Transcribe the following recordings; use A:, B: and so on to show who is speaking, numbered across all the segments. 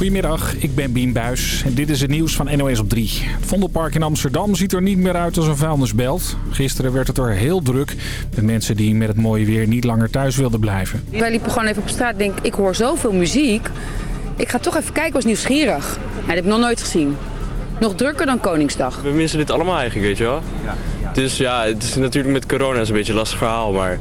A: Goedemiddag, ik ben Bien Buis en dit is het nieuws van NOS op 3. Het Vondelpark in Amsterdam ziet er niet meer uit als een vuilnisbelt. Gisteren werd het er heel druk met mensen die met het mooie weer niet langer thuis wilden blijven.
B: Wij liepen gewoon even op straat en denk ik hoor zoveel muziek. Ik ga toch even kijken, was nieuwsgierig. Ja, dat heb ik nog nooit gezien. Nog drukker dan Koningsdag.
C: We missen dit allemaal eigenlijk, weet je wel. Dus ja, het is natuurlijk met corona is een beetje een lastig verhaal, maar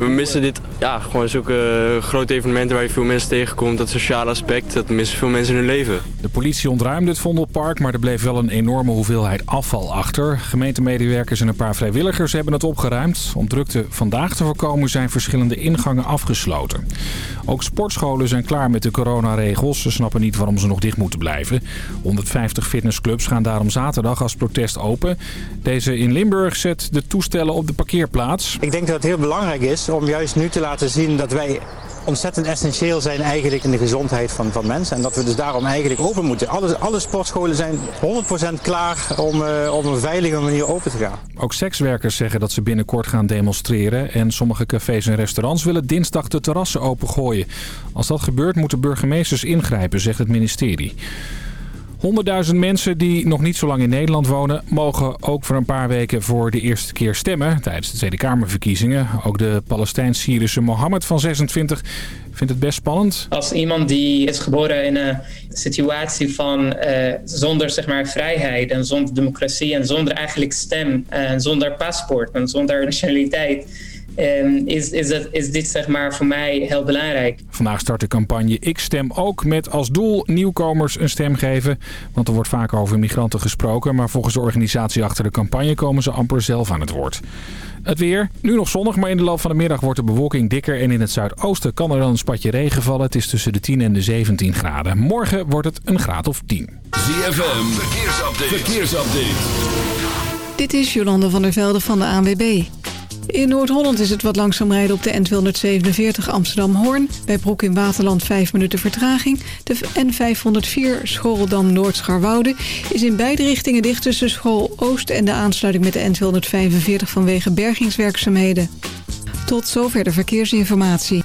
C: we missen dit, ja, gewoon zulke grote evenementen waar je veel mensen tegenkomt. Dat sociale aspect, dat missen veel mensen in hun leven.
A: De politie ontruimde het Vondelpark, maar er bleef wel een enorme hoeveelheid afval achter. Gemeentemedewerkers en een paar vrijwilligers hebben het opgeruimd. Om drukte vandaag te voorkomen zijn verschillende ingangen afgesloten. Ook sportscholen zijn klaar met de coronaregels. Ze snappen niet waarom ze nog dicht moeten blijven. 150 fitnessclubs gaan daarom zaterdag als protest open. Deze in Limburg zet de toestellen op de parkeerplaats.
D: Ik denk dat het heel belangrijk is om juist nu te laten zien dat wij ontzettend essentieel zijn eigenlijk in de gezondheid van, van mensen. En dat we dus daarom eigenlijk open moeten. Alle, alle sportscholen zijn 100% klaar om uh, op een veilige manier open te gaan.
A: Ook sekswerkers zeggen dat ze binnenkort gaan demonstreren. En sommige cafés en restaurants willen dinsdag de terrassen opengooien. Als dat gebeurt moeten burgemeesters ingrijpen, zegt het ministerie. 100.000 mensen die nog niet zo lang in Nederland wonen... mogen ook voor een paar weken voor de eerste keer stemmen... tijdens de Tweede Kamerverkiezingen. Ook de Palestijns-Syrische Mohammed van 26 vindt het best spannend.
E: Als iemand die is geboren in een situatie van uh, zonder zeg maar, vrijheid... en zonder democratie en zonder eigenlijk stem... en zonder paspoort en zonder nationaliteit um, is, is, dat, is dit zeg maar voor mij heel belangrijk.
A: Vandaag start de campagne Ik Stem Ook met als doel nieuwkomers een stem geven. Want er wordt vaak over migranten gesproken, maar volgens de organisatie achter de campagne komen ze amper zelf aan het woord. Het weer, nu nog zonnig, maar in de loop van de middag wordt de bewolking dikker en in het zuidoosten kan er dan een spatje regen vallen. Het is tussen de 10 en de 17 graden. Morgen wordt het een graad of 10.
F: ZFM, verkeersupdate. verkeersupdate.
G: Dit is Jolande van der Velde van de ANWB. In Noord-Holland is het wat langzaam rijden op de N247 Amsterdam-Hoorn. Bij Broek in Waterland 5 minuten vertraging. De N504 Schoreldam-Noord-Scharwoude is in beide richtingen dicht tussen School Oost en de aansluiting met de N245 vanwege bergingswerkzaamheden. Tot zover de verkeersinformatie.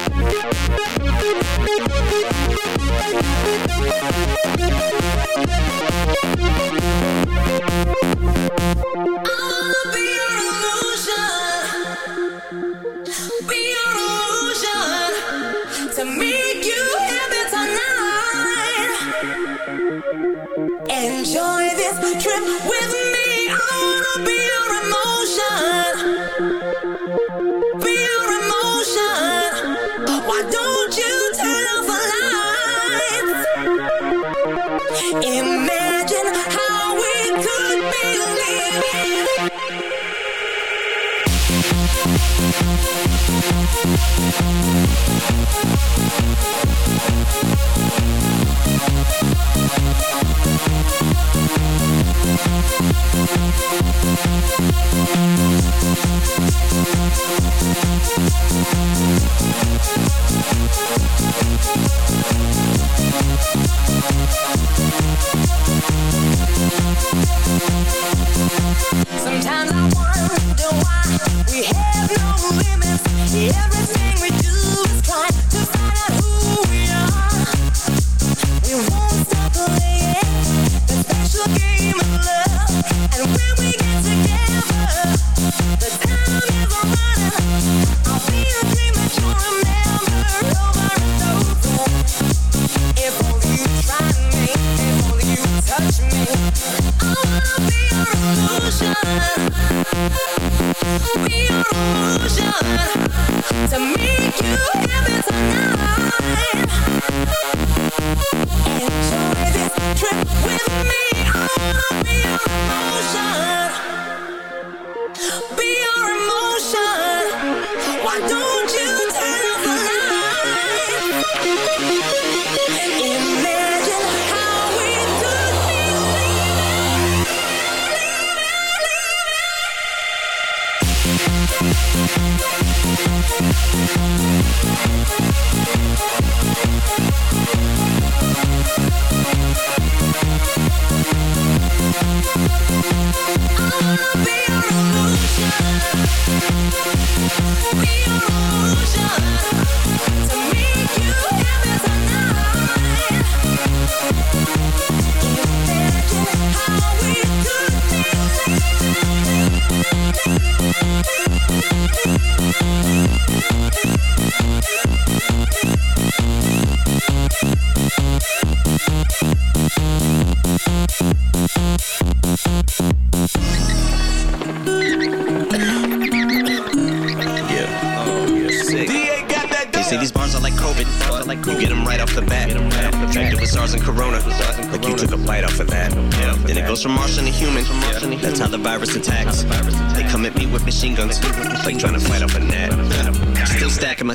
H: Guns.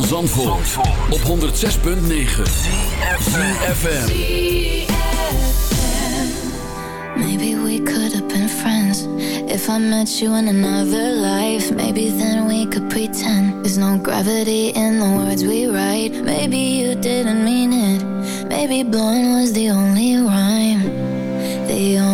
F: van Zandvoort, op 106.9 ZFM
I: Maybe we could have been friends. If I met you in another life Maybe then we could pretend. There's no gravity in the words we write. Maybe you didn't mean it. Maybe blowing was the only rhyme. The only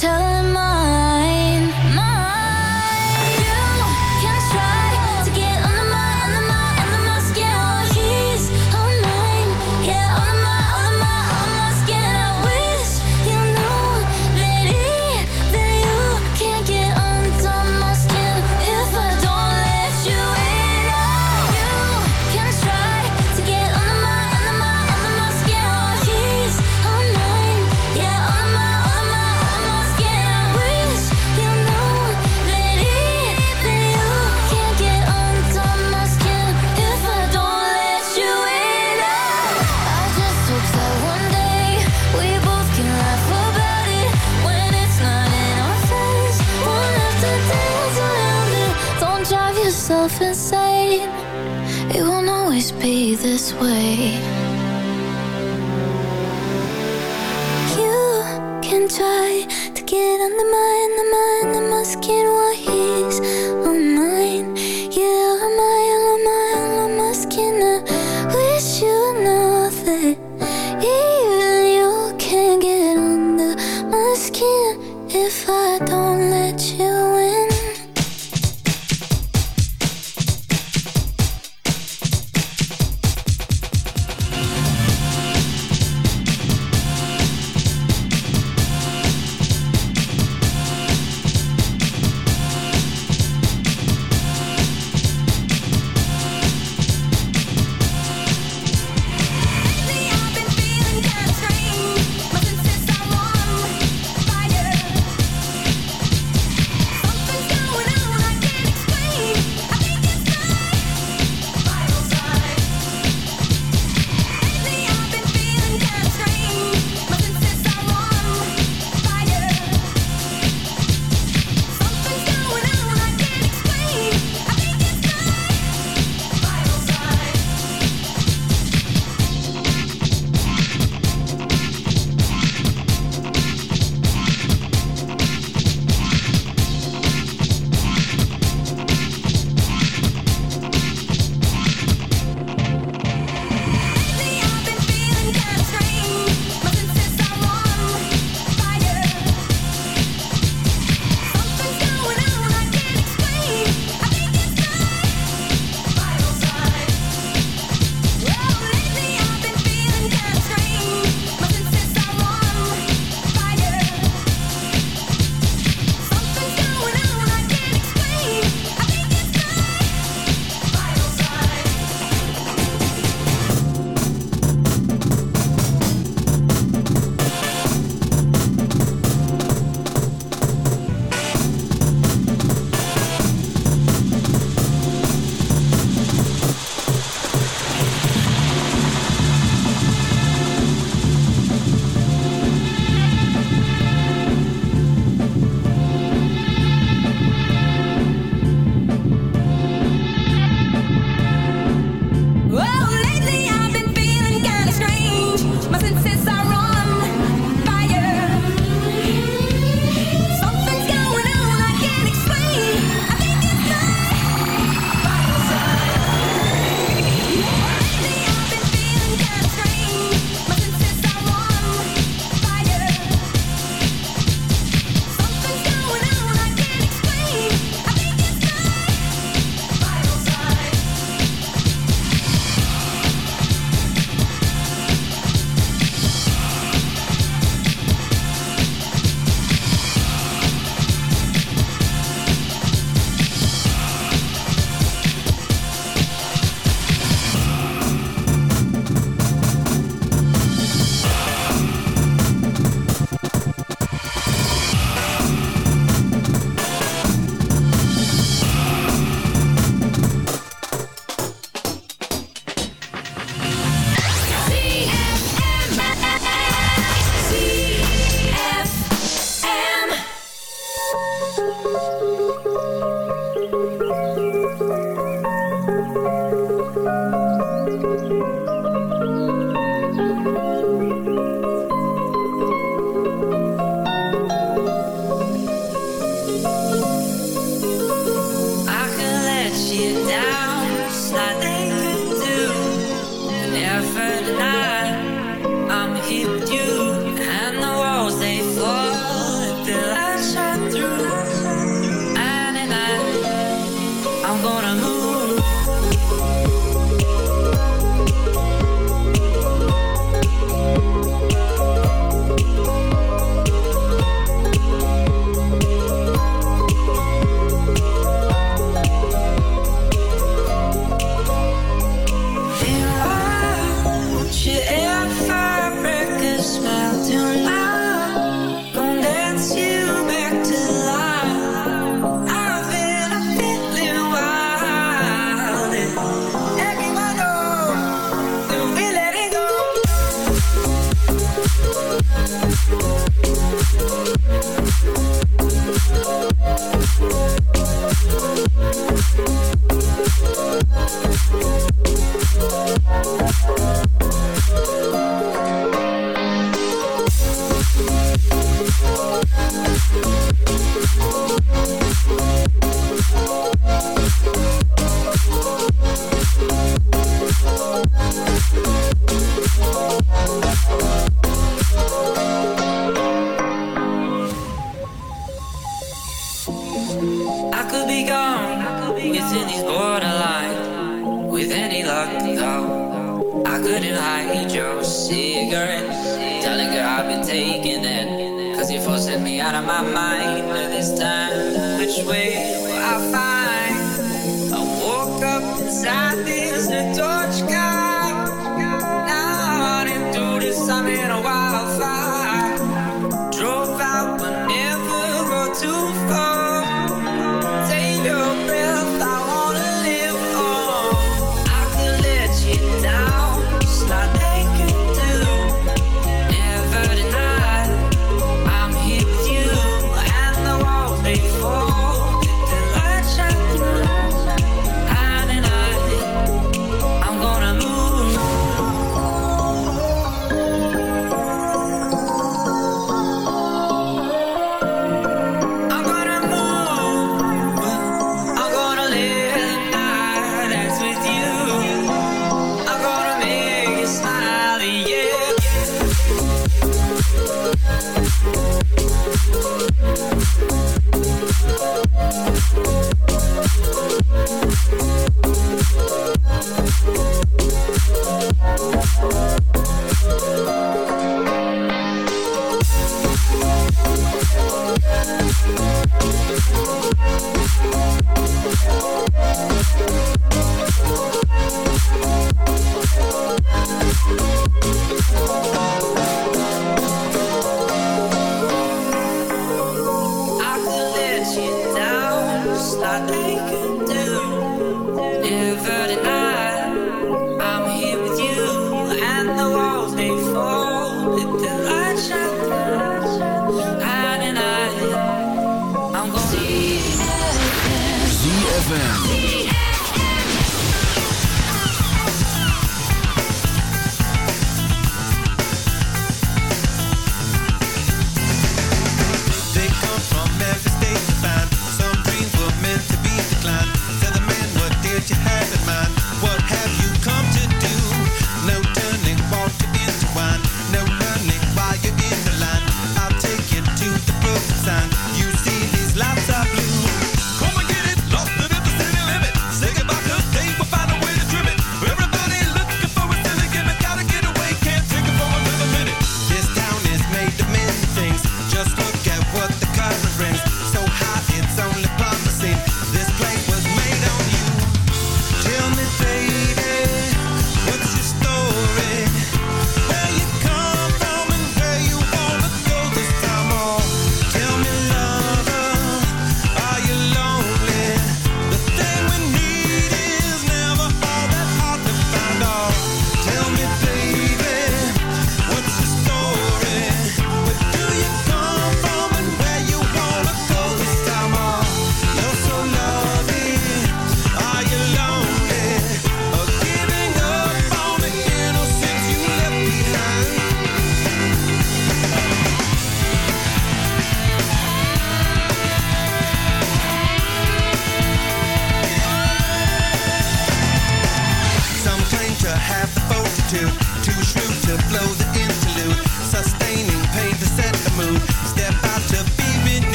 I: telling my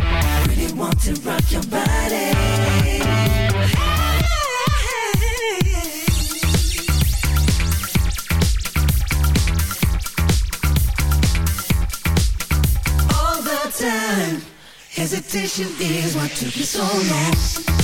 I: I
F: really want to rock your body. All the time, hesitation is what took me so long.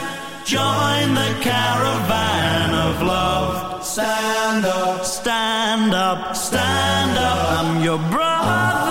J: Join the caravan of love. Stand up, stand up, stand up. I'm your brother.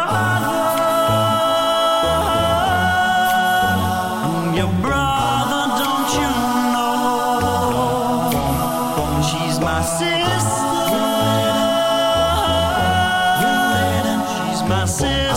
J: nasceu.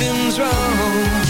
J: something's wrong.